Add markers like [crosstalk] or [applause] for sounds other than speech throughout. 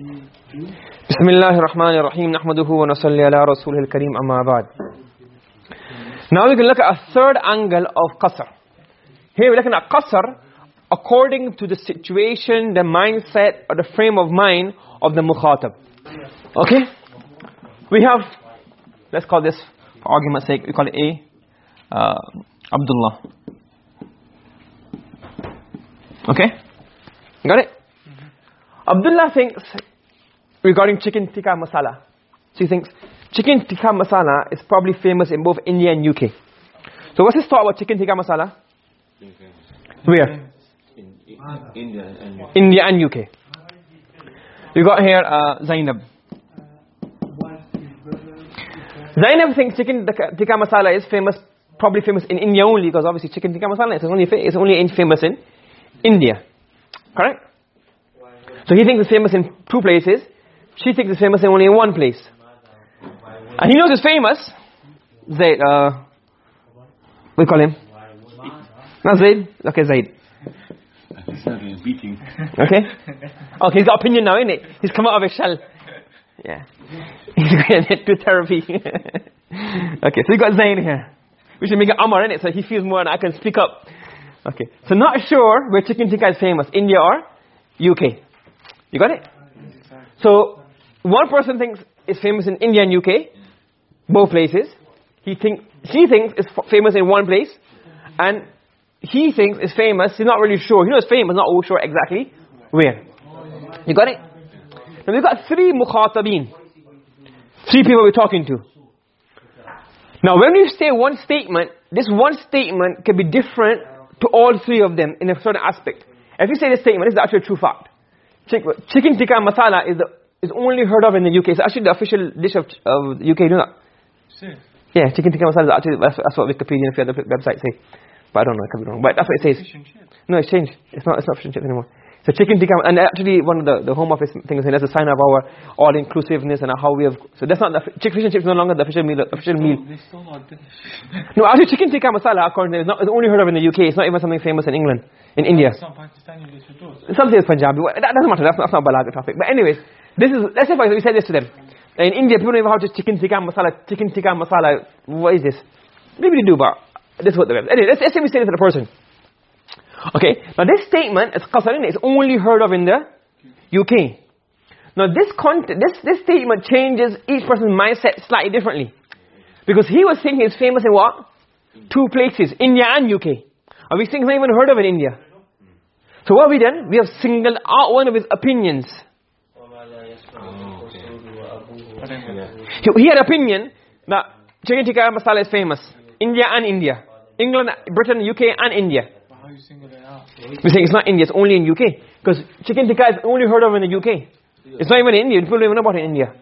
بسم الله الرحمن الرحيم نحمده ونصلي على رسوله الكريم أما بعد Now we can look at a third angle of qasr. Here we're looking at qasr according to the situation, the mindset, or the frame of mind of the mukhatab. Okay? We have, let's call this, for argument's sake, we call it A, uh, Abdullah. Okay? Got it? Abdullah thinks regarding chicken tikka masala. She thinks chicken tikka masala is probably famous in both India and UK. So what's his thought about chicken tikka masala? Where? In, in, India and India and UK. We got here uh, Zainab. Zainab thinks chicken tikka masala is famous, probably famous in India only because obviously chicken tikka masala is only, is only in- famous in India. Correct? So he thinks it's famous in two places. She thinks it's famous only in one place. And he knows it's famous. Zaid, uh, we call him? Not Zaid? Okay, Zaid. Okay? Okay, he's got opinion now, isn't it? He's come out of his shell. Yeah. [laughs] He's going to therapy. [laughs] okay, so we got Zain here. We should make it Amar, innit? So he feels more and I can speak up. Okay. So not sure where chicken tikka is famous, India or UK. You got it? So one person thinks it's famous in India and UK, both places. He think she thinks it's f- famous in one place, and he thinks it's famous. He's not really sure. He knows famous, not all sure exactly where. You got it? Now we've got three mukhatabin. Three people we're talking to. Now when you say one statement, this one statement can be different to all three of them in a certain aspect. If you say this statement, this is actually a true fact. Chicken tikka masala is the, is only heard of in the UK. It's actually the official dish of, of the UK, you know that? Yeah, chicken tikka masala is actually, that's, that's what Wikipedia and a few other websites say. But I don't know, I could be wrong. But that's what it says. No, it's changed. It's not, it's not fish and chips anymore. So chicken tikka, and actually one of the, the home office things saying that's a sign of our all-inclusiveness and how we have, so that's not the, chick fish and chips is no longer the official meal, official meal. They still not delicious. [laughs] No, actually chicken tikka masala, according to, it's, not, it's only heard of in the UK. It's not even something famous in England, in India. Some Pakistani those. Something is Punjabi. That doesn't matter. That's not, that's not a balaga topic. But anyways, this is, let's say for example, we say this to them. In India, people don't even have just chicken tikka masala, chicken tikka masala. What is this? Maybe they do, but this is what the web. Anyway, let's, let's say we say this to the person. Okay, now this statement is qasarin, is only heard of in the UK. Now this content, this, this statement changes each person's mindset slightly differently. Because he was thinking it's famous in what? Two places, India and UK. And we think it's not even heard of in India. So what have we done? We have singled out one of his opinions. He, oh, he had an opinion that chicken tikka masala is famous. India and India. England, Britain, UK and India. But how you single it out? We saying it's not India, it's only in UK. Because chicken tikka is only heard of in the UK. It's not even in India. People don't even know about it in India.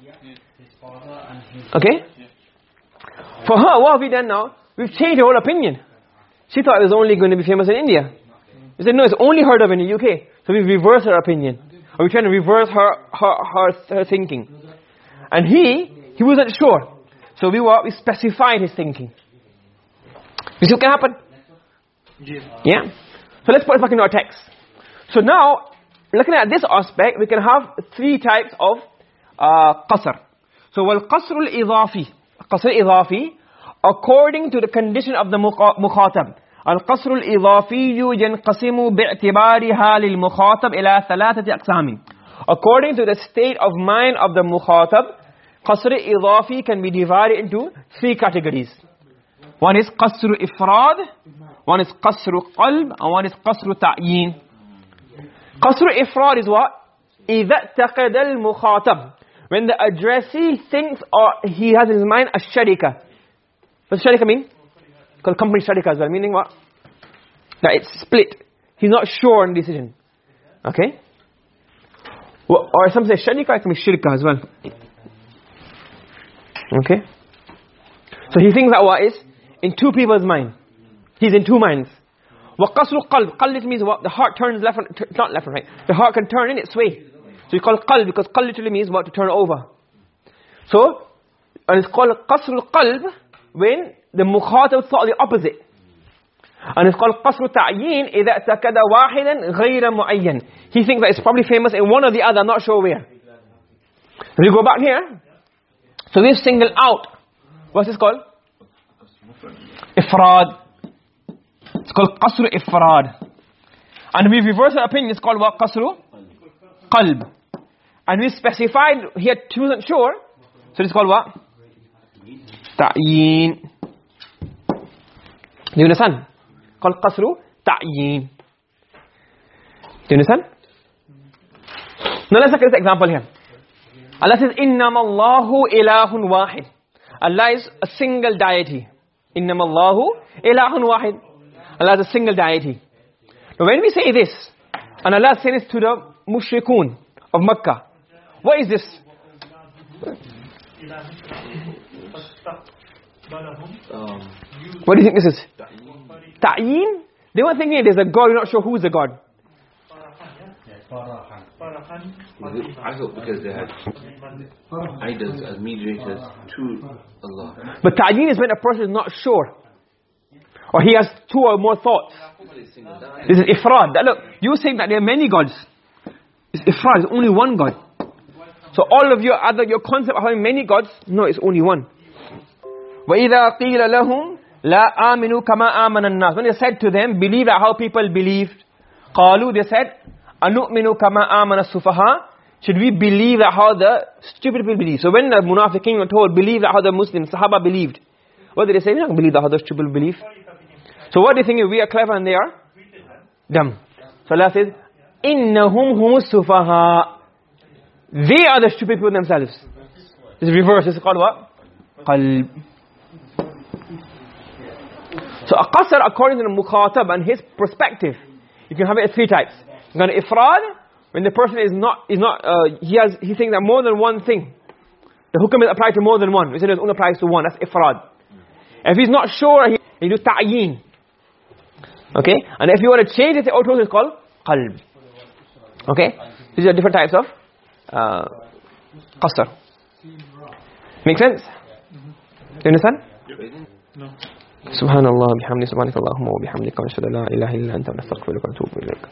Okay? For her, what have we done now? We've changed her whole opinion. She thought it was only going to be famous in India. We said, no, it's only heard of in the UK. So we've reversed her opinion. Are we trying to reverse her, her, her, her thinking? And he, he wasn't sure. So we were, we specified his thinking. You see what can happen? Yeah. So let's put it back into our text. So now, looking at this aspect, we can have three types of uh, qasr. So, wal qasr al-idafi. Qasr idafi, according to the condition of the mukhatab. القصر الإضافي ينقسم باعتبارها للمخاطب إلى ثلاثة أقسام. According to the state of mind of the mukhatab, قصر إضافي can be divided into three categories. One is قصر إفراد, one is قصر قلب, and one is قصر تعيين. قصر إفراد is what? إذا اعتقد المخاطب. When the addressee thinks or he has in his mind a sharika. What does sharika mean? Called company sharika as well. Meaning what? That it's split. He's not sure on decision. Okay? Well, or some say sharika, it can be shirka as well. Okay? So he thinks that what is? In two people's mind. He's in two minds. وَقَصْرُ qalb. Qalb means what? The heart turns left and, t- not left and right. The heart can turn in its way. So you call it qalb because qalb literally means what? To turn over. So, and it's called qasr qalb when the mukhatab thought the opposite. And it's called qasr ta'yin إذا اعتقد واحدا غير معين. He thinks that it's probably famous in one or the other, I'm not sure where. we go back here so we've singled out what's this called ifrad it's called qasr ifrad and we've reversed our opinion it's called what qasr qalb and we specified here two wasn't sure so it's called what Called qasr ta'yin do you understand now let's look at this example here Allah says innamallahu ilahun wahid Allah is a single deity innamallahu ilahun wahid Allah is a single deity now when we say this and Allah says this to the mushrikun of Makkah what is this Um, Um, what do you think this is? Ta'yin? They were thinking there's a god we're not sure who's the god. Thought because they had idols as mediators to Allah. but ta'yin is when a person is not sure. Or he has two or more thoughts. This is ifrad. That- look you're saying that there are many gods. It's ifrad it's only one god. So all of your other your concept of having many gods no it's only one وَإِذَا قِيلَ لَهُمْ لَا آمِنُوا كَمَا آمَنَ النَّاسِ When they said to them, believe that how people believed. قَالُوا They said, أَنُؤْمِنُوا كَمَا آمَنَ السُّفَهَا Should we believe that how the stupid people believe? So when the munafiqeen were told, believe that how the Muslims, Sahaba believed. What did they say? They don't believe that how the stupid people believe. So what do you think? We are clever and they are? Dumb. So Allah says, إِنَّهُمْ هُمُ السُّفَهَا They are the stupid people themselves. This is reverse. This is called what? قلب. so a qasr according to the mukhatab and his perspective, you can have it as three types. You can have ifrad, when the person is not, is not, uh, he has, he thinks that more than one thing. The hukam is applied to more than one. We said it only applies to one, that's ifrad. If he's not sure, he, he do ta'yin. Okay? And if you want to change it, the auto is called qalb. Okay? These are different types of uh, qasr. Make sense? You نعم. سبحان الله بحمد سبحانك اللهم وبحمدك ونشهد لا إله إلا أنت ونستغفرك ونتوب إليك.